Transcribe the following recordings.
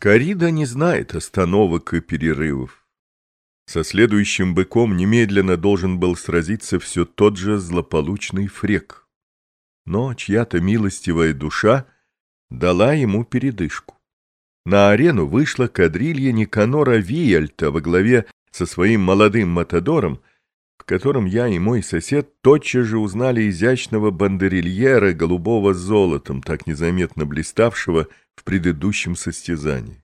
Корида не знает остановок и перерывов. Со следующим быком немедленно должен был сразиться все тот же злополучный фрек. Но чья-то милостивая душа дала ему передышку. На арену вышла кадрилья Никанора Виальта во главе со своим молодым матадором, в котором я и мой сосед тотчас же узнали изящного бандерильера голубого с золотом, так незаметно блиставшего в предыдущем состязании.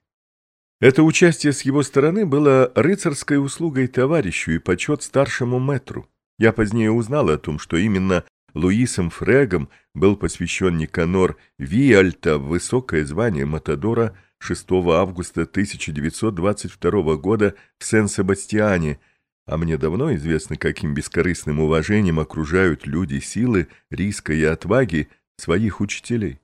Это участие с его стороны было рыцарской услугой товарищу и почет старшему метру. Я позднее узнал о том, что именно Луисом Фрегом был посвящен Никанор Виальта в высокое звание Матадора 6 августа 1922 года в Сен-Себастьяне, а мне давно известно, каким бескорыстным уважением окружают люди силы, риска и отваги своих учителей.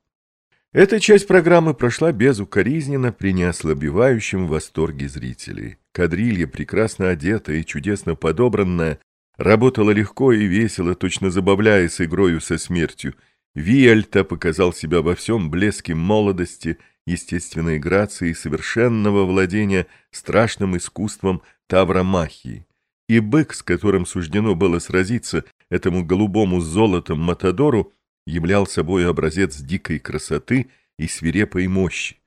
Эта часть программы прошла безукоризненно при неослабевающем восторге зрителей. Кадрилья, прекрасно одетая и чудесно подобранная, работала легко и весело, точно забавляясь игрою со смертью. Виальта показал себя во всем блеске молодости, естественной грации и совершенного владения страшным искусством тавромахии. И бык, с которым суждено было сразиться этому голубому золотом Матадору, являл собой образец дикой красоты и свирепой мощи.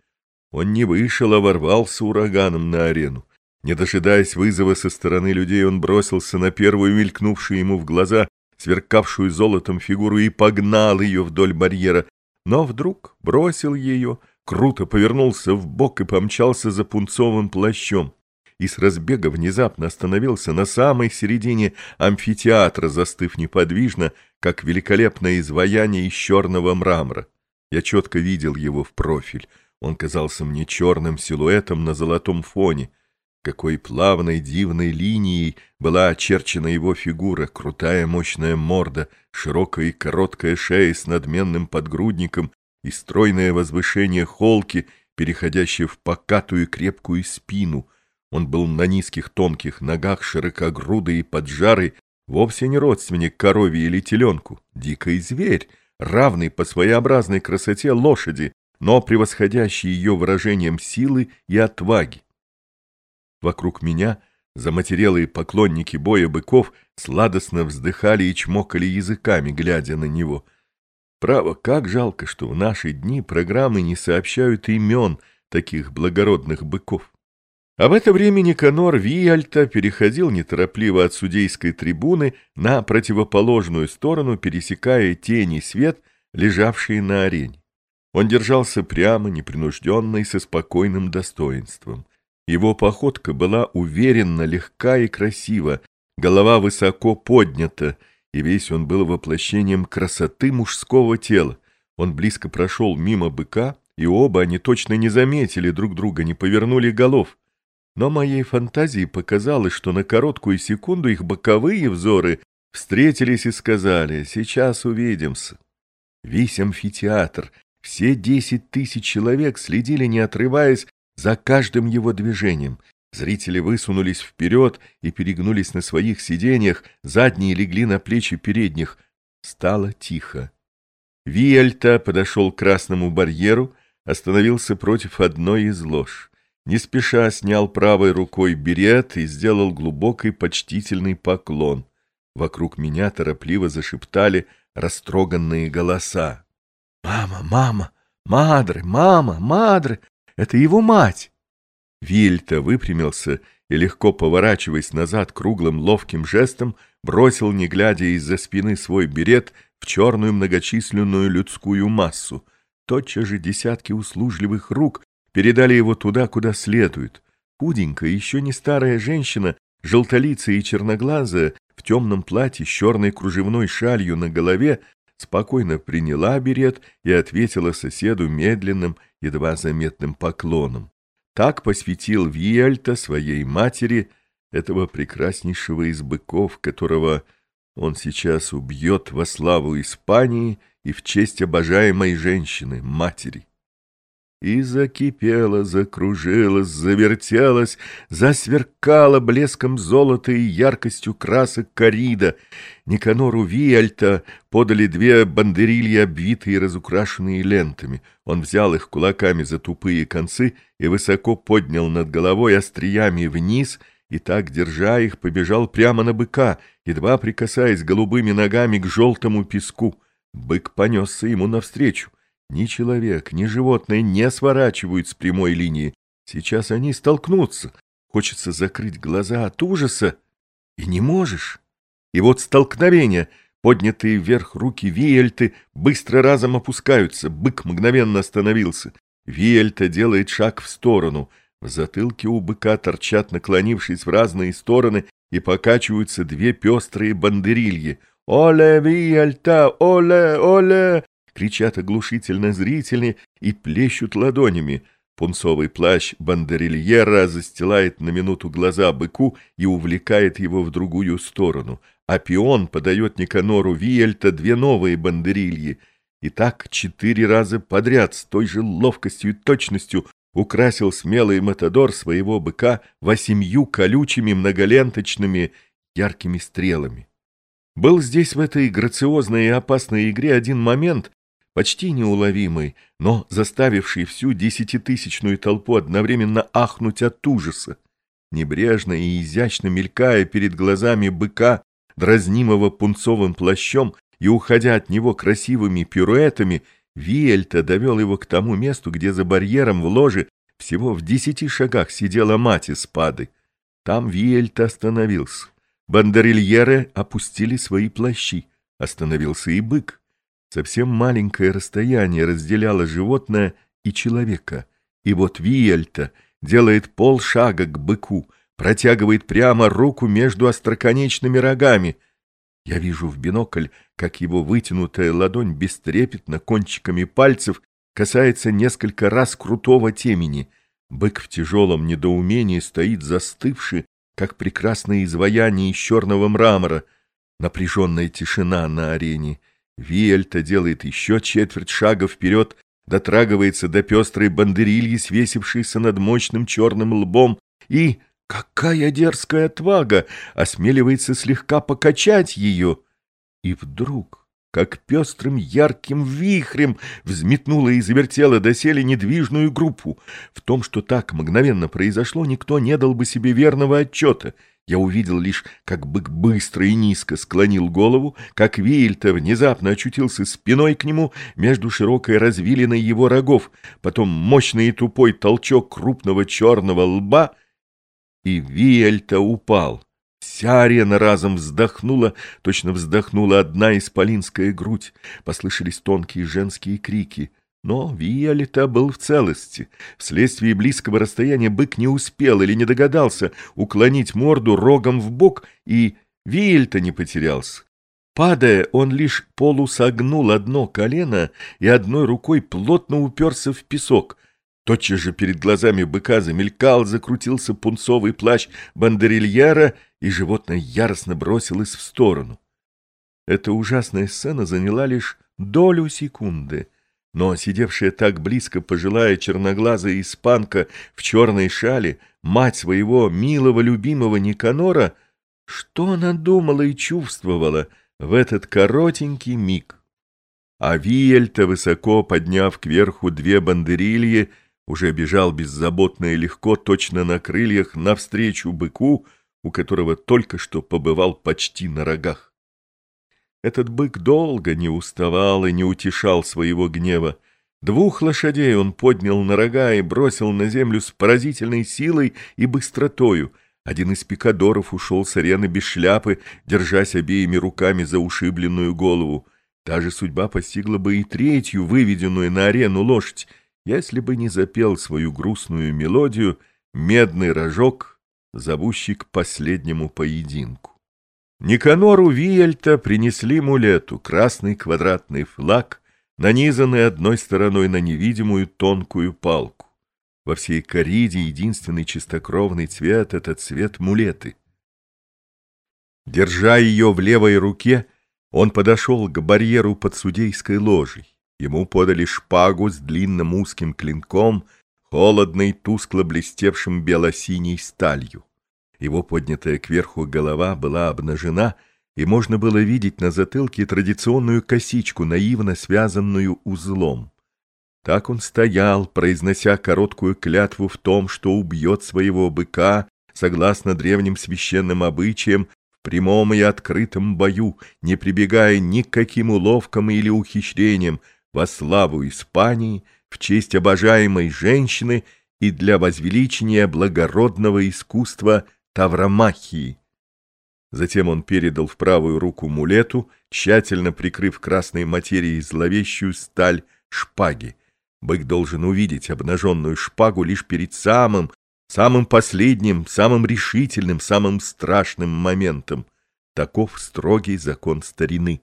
Он не вышел, а ворвался ураганом на арену. Не дожидаясь вызова со стороны людей, он бросился на первую мелькнувшую ему в глаза, сверкавшую золотом фигуру, и погнал ее вдоль барьера. Но вдруг бросил ее, круто повернулся в бок и помчался за пунцовым плащом. И с разбега внезапно остановился на самой середине амфитеатра, застыв неподвижно, как великолепное изваяние из черного мрамора. Я четко видел его в профиль. Он казался мне черным силуэтом на золотом фоне. Какой плавной дивной линией была очерчена его фигура, крутая мощная морда, широкая и короткая шея с надменным подгрудником и стройное возвышение холки, переходящее в покатую крепкую спину. Он был на низких тонких ногах, широкогрудый и поджарый, вовсе не родственник корове или теленку, дикий зверь, равный по своеобразной красоте лошади, но превосходящий ее выражением силы и отваги. Вокруг меня заматерелые поклонники боя быков сладостно вздыхали и чмокали языками, глядя на него. Право, как жалко, что в наши дни программы не сообщают имен таких благородных быков. В это время Никанор Виальта переходил неторопливо от судейской трибуны на противоположную сторону, пересекая тени свет, лежавшие на арене. Он держался прямо, непринужденно и со спокойным достоинством. Его походка была уверенно, легка и красива, голова высоко поднята, и весь он был воплощением красоты мужского тела. Он близко прошел мимо быка, и оба они точно не заметили друг друга, не повернули голов. Но моей фантазии показалось, что на короткую секунду их боковые взоры встретились и сказали «Сейчас увидимся». Весь амфитеатр, все десять тысяч человек следили, не отрываясь, за каждым его движением. Зрители высунулись вперед и перегнулись на своих сиденьях, задние легли на плечи передних. Стало тихо. Виальта подошел к красному барьеру, остановился против одной из лож не спеша снял правой рукой берет и сделал глубокий почтительный поклон. Вокруг меня торопливо зашептали растроганные голоса. «Мама, мама, мадре, мама, мадре! Это его мать!» Вильта выпрямился и, легко поворачиваясь назад круглым ловким жестом, бросил, не глядя из-за спины свой берет в черную многочисленную людскую массу. Тотчас же десятки услужливых рук передали его туда, куда следует. Худенькая, еще не старая женщина, желтолицая и черноглазая, в темном платье с черной кружевной шалью на голове, спокойно приняла берет и ответила соседу медленным, едва заметным поклоном. Так посвятил Виальта своей матери этого прекраснейшего из быков, которого он сейчас убьет во славу Испании и в честь обожаемой женщины, матери. И закипела, закружилась, завертелась, засверкала блеском золота и яркостью красок корида. Никанору Виальта подали две бандерильи, обвитые и разукрашенные лентами. Он взял их кулаками за тупые концы и высоко поднял над головой остриями вниз, и так, держа их, побежал прямо на быка, едва прикасаясь голубыми ногами к желтому песку. Бык понесся ему навстречу. Ни человек, ни животное не сворачивают с прямой линии. Сейчас они столкнутся. Хочется закрыть глаза от ужаса, и не можешь. И вот столкновение, поднятые вверх руки Виэльты, быстро разом опускаются. Бык мгновенно остановился. Виэльта делает шаг в сторону. В затылке у быка торчат, наклонившись в разные стороны, и покачиваются две пестрые бандерильи. «Оле, Виэльта! Оле! Оле!» Кричат оглушительно зрители и плещут ладонями. Пунцовый плащ бандерильера застилает на минуту глаза быку и увлекает его в другую сторону, а пион подает Никанору Виельта две новые бандерильи. И так четыре раза подряд с той же ловкостью и точностью украсил смелый матадор своего быка восемью колючими многоленточными яркими стрелами. Был здесь в этой грациозной и опасной игре один момент, почти неуловимый, но заставивший всю десятитысячную толпу одновременно ахнуть от ужаса. Небрежно и изящно мелькая перед глазами быка, дразнимого пунцовым плащом, и уходя от него красивыми пируэтами, Виэльта довел его к тому месту, где за барьером в ложе всего в десяти шагах сидела мать из. Там Виэльта остановился. Бандерильеры опустили свои плащи. Остановился и бык. Совсем маленькое расстояние разделяло животное и человека. И вот Виельта делает полшага к быку, протягивает прямо руку между остроконечными рогами. Я вижу в бинокль, как его вытянутая ладонь бестрепетно кончиками пальцев касается несколько раз крутого темени. Бык в тяжелом недоумении стоит застывший, как прекрасное изваяние из черного мрамора. Напряженная тишина на арене — Виэльта делает еще четверть шага вперед, дотрагивается до пестрой бандерильи, свесившейся над мощным черным лбом, и, какая дерзкая отвага, осмеливается слегка покачать ее. И вдруг как пестрым ярким вихрем взметнула и завертела доселе недвижную группу. В том, что так мгновенно произошло, никто не дал бы себе верного отчета. Я увидел лишь, как бык быстро и низко склонил голову, как Вильта внезапно очутился спиной к нему между широкой развилиной его рогов, потом мощный и тупой толчок крупного черного лба, и Вильта упал. Вся арена разом вздохнула, точно вздохнула одна исполинская грудь. Послышались тонкие женские крики. Но Виолета был в целости. Вследствие близкого расстояния бык не успел или не догадался уклонить морду рогом в бок, и Виэльта не потерялся. Падая, он лишь полусогнул одно колено и одной рукой плотно уперся в песок. Тотчас же перед глазами быка замелькал, закрутился пунцовый плащ бандерильера, и животное яростно бросилось в сторону. Эта ужасная сцена заняла лишь долю секунды, но сидевшая так близко пожилая черноглазая испанка в черной шале, мать своего милого любимого Никанора, что она думала и чувствовала в этот коротенький миг? А Виэльта, высоко подняв кверху две бандерильи, уже бежал беззаботно и легко, точно на крыльях, навстречу быку, у которого только что побывал почти на рогах. Этот бык долго не уставал и не утешал своего гнева. Двух лошадей он поднял на рога и бросил на землю с поразительной силой и быстротою. Один из пикадоров ушел с арены без шляпы, держась обеими руками за ушибленную голову. Та же судьба постигла бы и третью, выведенную на арену лошадь, если бы не запел свою грустную мелодию «Медный рожок», зовущий к последнему поединку. Никанору Виельта принесли мулету, красный квадратный флаг, нанизанный одной стороной на невидимую тонкую палку. Во всей кориде единственный чистокровный цвет — это цвет мулеты. Держа ее в левой руке, он подошел к барьеру под судейской ложей. Ему подали шпагу с длинным узким клинком, холодной, тускло блестевшим бело-синей сталью. Его поднятая кверху голова была обнажена, и можно было видеть на затылке традиционную косичку, наивно связанную узлом. Так он стоял, произнося короткую клятву в том, что убьет своего быка, согласно древним священным обычаям, в прямом и открытом бою, не прибегая ни к каким уловкам или ухищрениям, во славу Испании, в честь обожаемой женщины и для возвеличения благородного искусства Тавромахии. Затем он передал в правую руку мулету, тщательно прикрыв красной материей зловещую сталь шпаги. Бык должен увидеть обнаженную шпагу лишь перед самым, самым последним, самым решительным, самым страшным моментом. Таков строгий закон старины.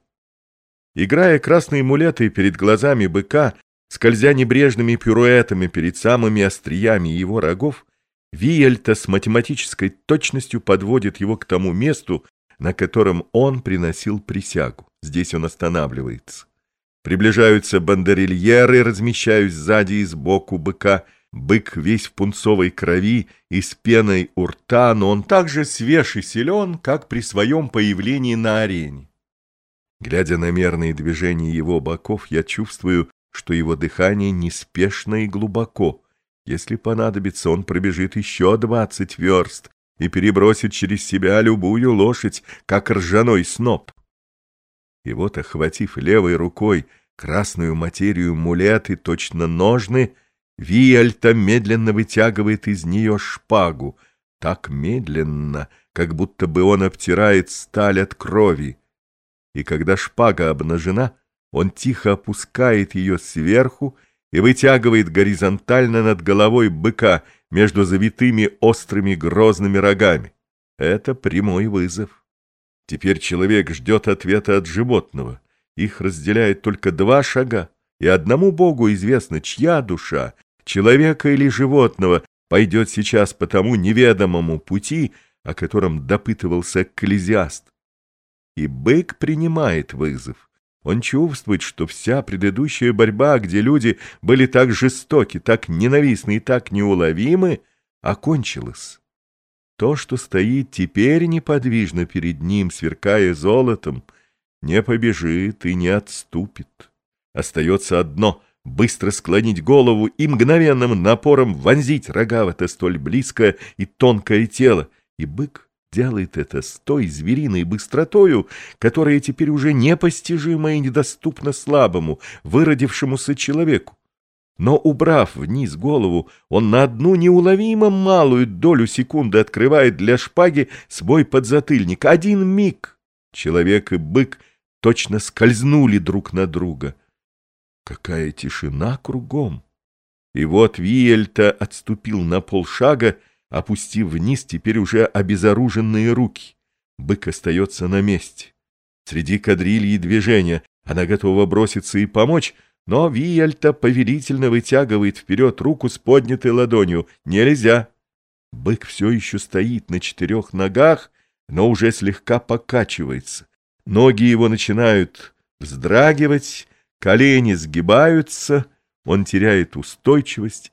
Играя красные мулеты перед глазами быка, скользя небрежными пируэтами перед самыми остриями его рогов, Виельта с математической точностью подводит его к тому месту, на котором он приносил присягу. Здесь он останавливается. Приближаются бандерильеры, размещаясь сзади и сбоку быка. Бык весь в пунцовой крови и с пеной у рта, но он так же свеж и силен, как при своем появлении на арене. Глядя на мерные движения его боков, я чувствую, что его дыхание неспешно и глубоко — если понадобится, он пробежит еще двадцать верст и перебросит через себя любую лошадь, как ржаной сноп. И вот, охватив левой рукой красную материю мулеты, точно ножны, Виальта медленно вытягивает из нее шпагу, так медленно, как будто бы он обтирает сталь от крови. И когда шпага обнажена, он тихо опускает ее сверху и вытягивает горизонтально над головой быка между завитыми острыми грозными рогами. Это прямой вызов. Теперь человек ждет ответа от животного. Их разделяет только два шага, и одному Богу известно, чья душа, человека или животного, пойдет сейчас по тому неведомому пути, о котором допытывался экклезиаст. И бык принимает вызов. Он чувствует, что вся предыдущая борьба, где люди были так жестоки, так ненавистны и так неуловимы, окончилась. То, что стоит теперь неподвижно перед ним, сверкая золотом, не побежит и не отступит. Остается одно — быстро склонить голову и мгновенным напором вонзить рога в это столь близкое и тонкое тело, и бык делает это с той звериной быстротою, которая теперь уже непостижима и недоступна слабому, выродившемуся человеку. Но, убрав вниз голову, он на одну неуловимо малую долю секунды открывает для шпаги свой подзатыльник. Один миг человек и бык точно скользнули друг на друга. Какая тишина кругом! И вот Виельта отступил на полшага, опустив вниз теперь уже обезоруженные руки. Бык остается на месте. Среди кадрильи движения она готова броситься и помочь, но Виальта повелительно вытягивает вперед руку с поднятой ладонью. Нельзя! Бык все еще стоит на четырех ногах, но уже слегка покачивается. Ноги его начинают вздрагивать, колени сгибаются, он теряет устойчивость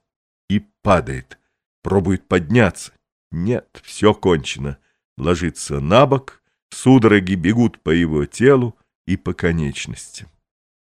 и падает. Пробует подняться. Нет, все кончено. Ложится на бок, судороги бегут по его телу и по конечностям.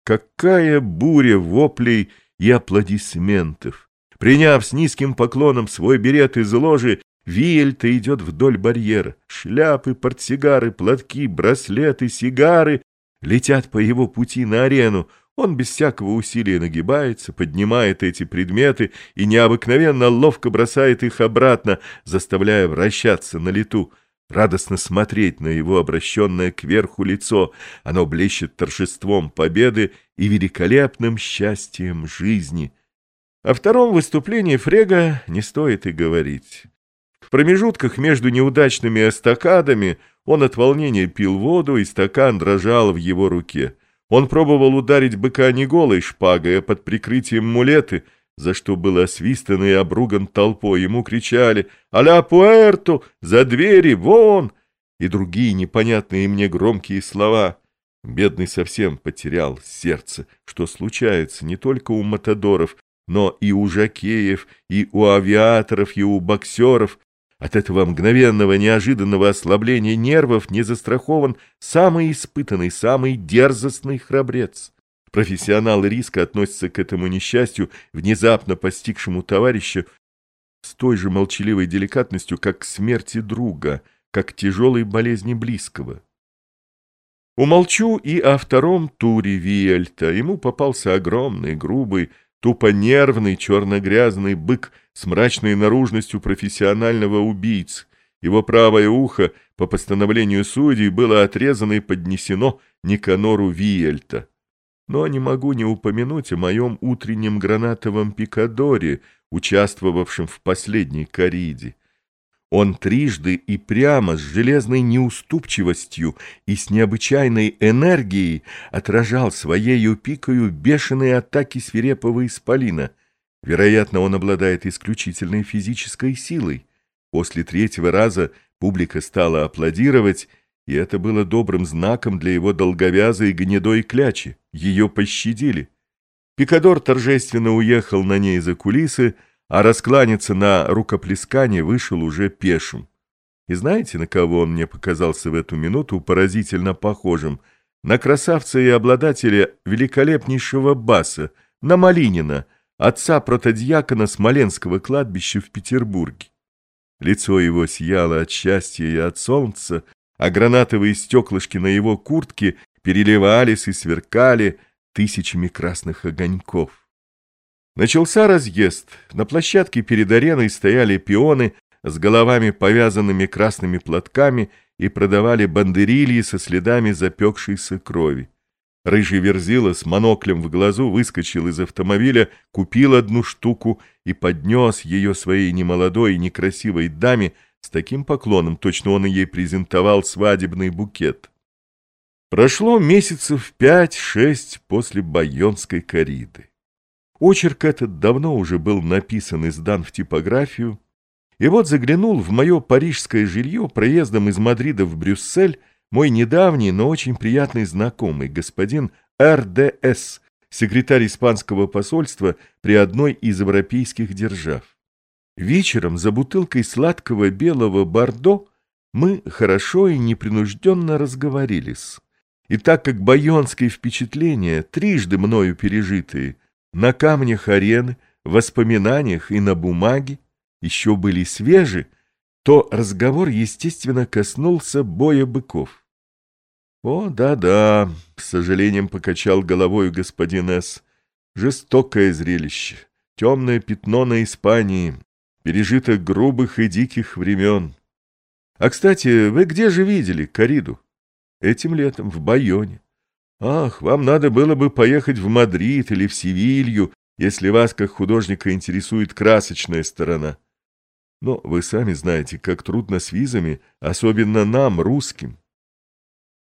Какая буря воплей и аплодисментов! Приняв с низким поклоном свой берет из ложи, Виэльта идет вдоль барьера. Шляпы, портсигары, платки, браслеты, сигары летят по его пути на арену. Он без всякого усилия нагибается, поднимает эти предметы и необыкновенно ловко бросает их обратно, заставляя вращаться на лету. Радостно смотреть на его обращенное кверху лицо. Оно блещет торжеством победы и великолепным счастьем жизни. О втором выступлении Фрега не стоит и говорить. В промежутках между неудачными эстакадами он от волнения пил воду, и стакан дрожал в его руке. Он пробовал ударить быка не голой шпагой, а под прикрытием мулеты, за что был освистан и обруган толпой. Ему кричали «Аля Пуэрто! За двери! Вон!» и другие непонятные мне громкие слова. Бедный совсем потерял сердце, что случается не только у матадоров, но и у жакеев, и у авиаторов, и у боксеров. От этого мгновенного неожиданного ослабления нервов не застрахован самый испытанный, самый дерзостный храбрец. Профессионалы риска относятся к этому несчастью, внезапно постигшему товарища, с той же молчаливой деликатностью, как к смерти друга, как к тяжелой болезни близкого. Умолчу и о втором туре Виэльта. Ему попался огромный, грубый, тупо нервный, черно-грязный бык с мрачной наружностью профессионального убийцы. Его правое ухо по постановлению судей было отрезано и поднесено Никанору Виэльта. Но не могу не упомянуть о моем утреннем гранатовом пикадоре, участвовавшем в последней кориде. Он трижды и прямо с железной неуступчивостью и с необычайной энергией отражал своею пикою бешеные атаки свирепого исполина. Вероятно, он обладает исключительной физической силой. После третьего раза публика стала аплодировать, и это было добрым знаком для его долговязой гнедой клячи. Ее пощадили. Пикадор торжественно уехал на ней за кулисы, а раскланяться на рукоплескание вышел уже пешим. И знаете, на кого он мне показался в эту минуту поразительно похожим? На красавца и обладателя великолепнейшего баса, на Малинина, отца протодьякона Смоленского кладбища в Петербурге. Лицо его сияло от счастья и от солнца, а гранатовые стеклышки на его куртке переливались и сверкали тысячами красных огоньков. Начался разъезд. На площадке перед ареной стояли пионы с головами, повязанными красными платками, и продавали бандерильи со следами запекшейся крови. Рыжий верзила с моноклем в глазу выскочил из автомобиля, купил одну штуку и поднес ее своей немолодой и некрасивой даме с таким поклоном, точно он ей презентовал свадебный букет. Прошло месяцев пять-шесть после байонской кориды. Очерк этот давно уже был написан и сдан в типографию, и вот заглянул в мое парижское жилье проездом из Мадрида в Брюссель мой недавний, но очень приятный знакомый, господин РДС, секретарь испанского посольства при одной из европейских держав. Вечером за бутылкой сладкого белого бордо мы хорошо и непринужденно разговорились. И так как байонские впечатления, трижды мною пережитые, на камнях арены, воспоминаниях и на бумаге еще были свежи, то разговор, естественно, коснулся боя быков. «О, да-да», — с сожалением покачал головой господин С. «Жестокое зрелище, темное пятно на Испании, пережиток грубых и диких времен. А, кстати, вы где же видели кориду?» «Этим летом, в Байоне. Ах, вам надо было бы поехать в Мадрид или в Севилью, если вас, как художника, интересует красочная сторона. Но вы сами знаете, как трудно с визами, особенно нам, русским.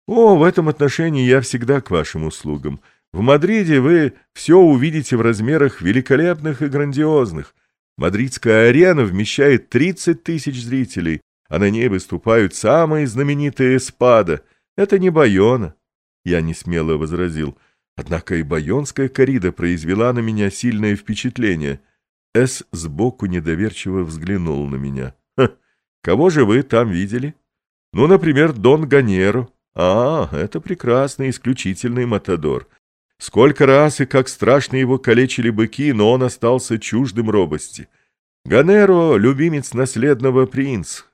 О, в этом отношении я всегда к вашим услугам. В Мадриде вы все увидите в размерах великолепных и грандиозных. Мадридская арена вмещает 30 тысяч зрителей, а на ней выступают самые знаменитые эспада. Это не Байона. Я не смело возразил. Однако и байонская корида произвела на меня сильное впечатление. С сбоку недоверчиво взглянул на меня. кого же вы там видели? Ну, например, Дон Ганеро. А, это прекрасный, исключительный матадор. Сколько раз и как страшно его калечили быки, но он остался чуждым робости. Ганеро — любимец наследного принца.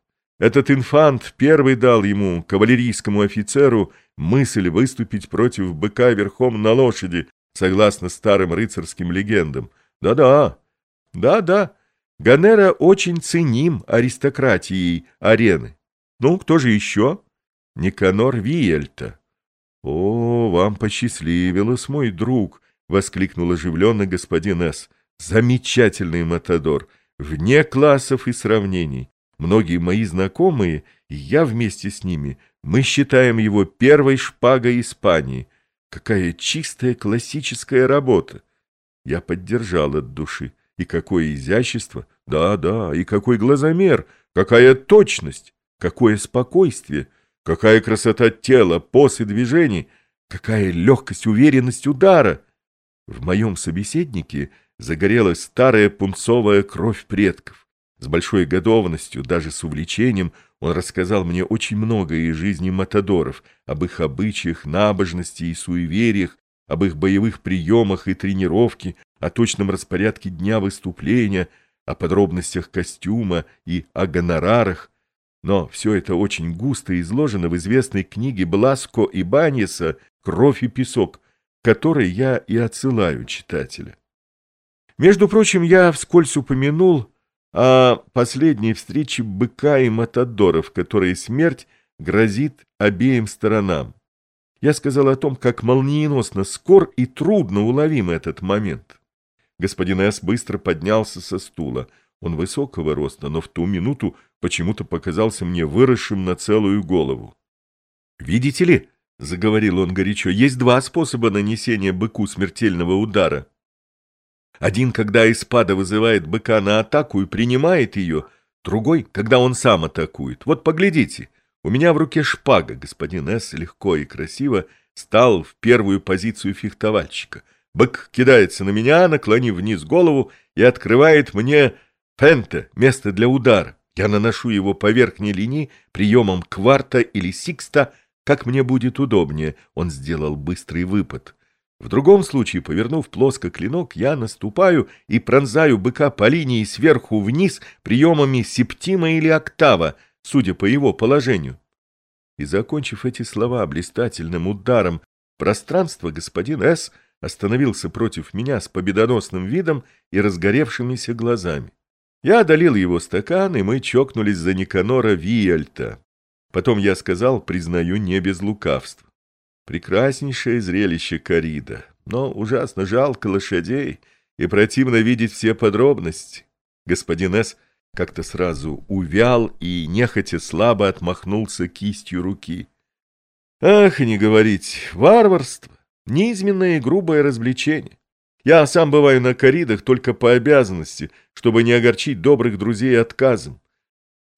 Этот инфант первый дал ему, кавалерийскому офицеру, мысль выступить против быка верхом на лошади, согласно старым рыцарским легендам. Да-да, да-да, Ганера очень ценим аристократией арены. Ну, кто же еще? Никанор Виельта. О, вам посчастливилось, мой друг, воскликнул оживленно господин С. Замечательный матадор, вне классов и сравнений. Многие мои знакомые, и я вместе с ними, мы считаем его первой шпагой Испании. Какая чистая классическая работа! Я поддержал от души. И какое изящество! Да-да, и какой глазомер! Какая точность! Какое спокойствие! Какая красота тела, поз и движений! Какая легкость, уверенность удара! В моем собеседнике загорелась старая пунцовая кровь предков. С большой готовностью, даже с увлечением, он рассказал мне очень многое из жизни матадоров, об их обычаях, набожности и суевериях, об их боевых приемах и тренировке, о точном распорядке дня выступления, о подробностях костюма и о гонорарах. Но все это очень густо изложено в известной книге Бласко и Баниса «Кровь и песок», которой я и отсылаю читателя. Между прочим, я вскользь упомянул о последней встрече быка и матадора, в которой смерть грозит обеим сторонам. Я сказал о том, как молниеносно скор и трудно уловим этот момент. Господин С. быстро поднялся со стула. Он высокого роста, но в ту минуту почему-то показался мне выросшим на целую голову. «Видите ли?» — заговорил он горячо. «Есть два способа нанесения быку смертельного удара. Один, когда испада вызывает быка на атаку и принимает ее, другой, когда он сам атакует. Вот поглядите, у меня в руке шпага, господин С. легко и красиво стал в первую позицию фехтовальщика. Бык кидается на меня, наклонив вниз голову, и открывает мне пенте, место для удара. Я наношу его по верхней линии приемом кварта или сикста, как мне будет удобнее. Он сделал быстрый выпад. В другом случае, повернув плоско клинок, я наступаю и пронзаю быка по линии сверху вниз приемами септима или октава, судя по его положению. И, закончив эти слова блистательным ударом, пространство господин С. остановился против меня с победоносным видом и разгоревшимися глазами. Я одолел его стакан, и мы чокнулись за Никанора Виальта. Потом я сказал, признаю, не без лукавства. Прекраснейшее зрелище корида, но ужасно жалко лошадей и противно видеть все подробности. Господин С. как-то сразу увял и нехотя слабо отмахнулся кистью руки. Ах, не говорить, варварство, неизменное и грубое развлечение. Я сам бываю на коридах только по обязанности, чтобы не огорчить добрых друзей отказом.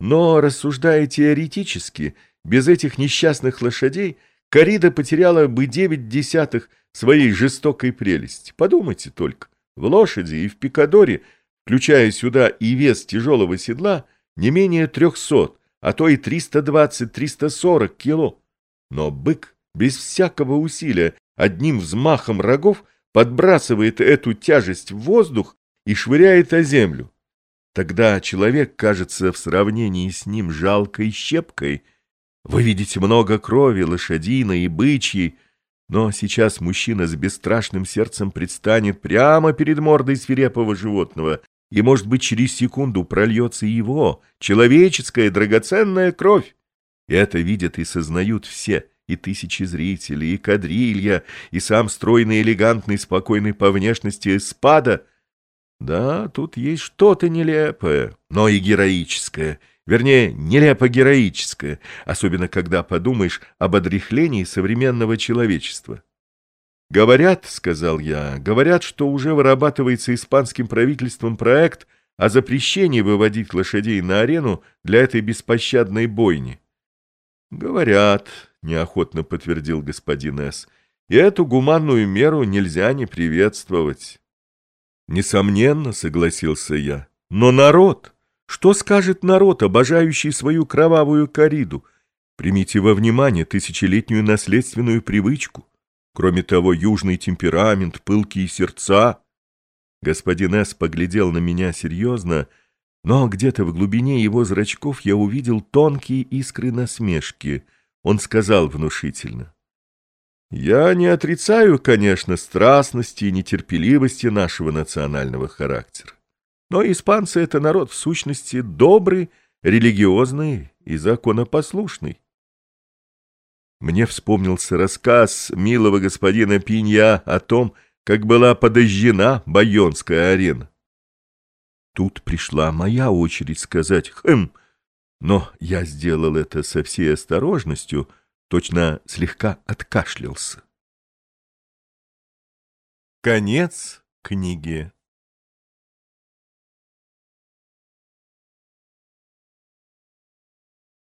Но, рассуждая теоретически, без этих несчастных лошадей – Корида потеряла бы девять десятых своей жестокой прелести. Подумайте только, в лошади и в пикадоре, включая сюда и вес тяжелого седла, не менее трехсот, а то и триста двадцать-триста сорок кило. Но бык без всякого усилия одним взмахом рогов подбрасывает эту тяжесть в воздух и швыряет о землю. Тогда человек кажется в сравнении с ним жалкой щепкой — вы видите много крови, лошадиной и бычьей, но сейчас мужчина с бесстрашным сердцем предстанет прямо перед мордой свирепого животного, и, может быть, через секунду прольется его, человеческая драгоценная кровь. Это видят и сознают все, и тысячи зрителей, и кадрилья, и сам стройный, элегантный, спокойный по внешности спада. Да, тут есть что-то нелепое, но и героическое — Вернее, нелепо-героическое, особенно когда подумаешь об отрехлении современного человечества. «Говорят, — сказал я, — говорят, что уже вырабатывается испанским правительством проект о запрещении выводить лошадей на арену для этой беспощадной бойни». «Говорят, — неохотно подтвердил господин С., — и эту гуманную меру нельзя не приветствовать». «Несомненно, — согласился я, — но народ...» Что скажет народ, обожающий свою кровавую кориду? Примите во внимание тысячелетнюю наследственную привычку. Кроме того, южный темперамент, пылкие сердца. Господин С. поглядел на меня серьезно, но где-то в глубине его зрачков я увидел тонкие искры насмешки. Он сказал внушительно. «Я не отрицаю, конечно, страстности и нетерпеливости нашего национального характера. Но испанцы — это народ в сущности добрый, религиозный и законопослушный. Мне вспомнился рассказ милого господина Пинья о том, как была подожжена Байонская арена. Тут пришла моя очередь сказать «хм», но я сделал это со всей осторожностью, точно слегка откашлялся. Конец книги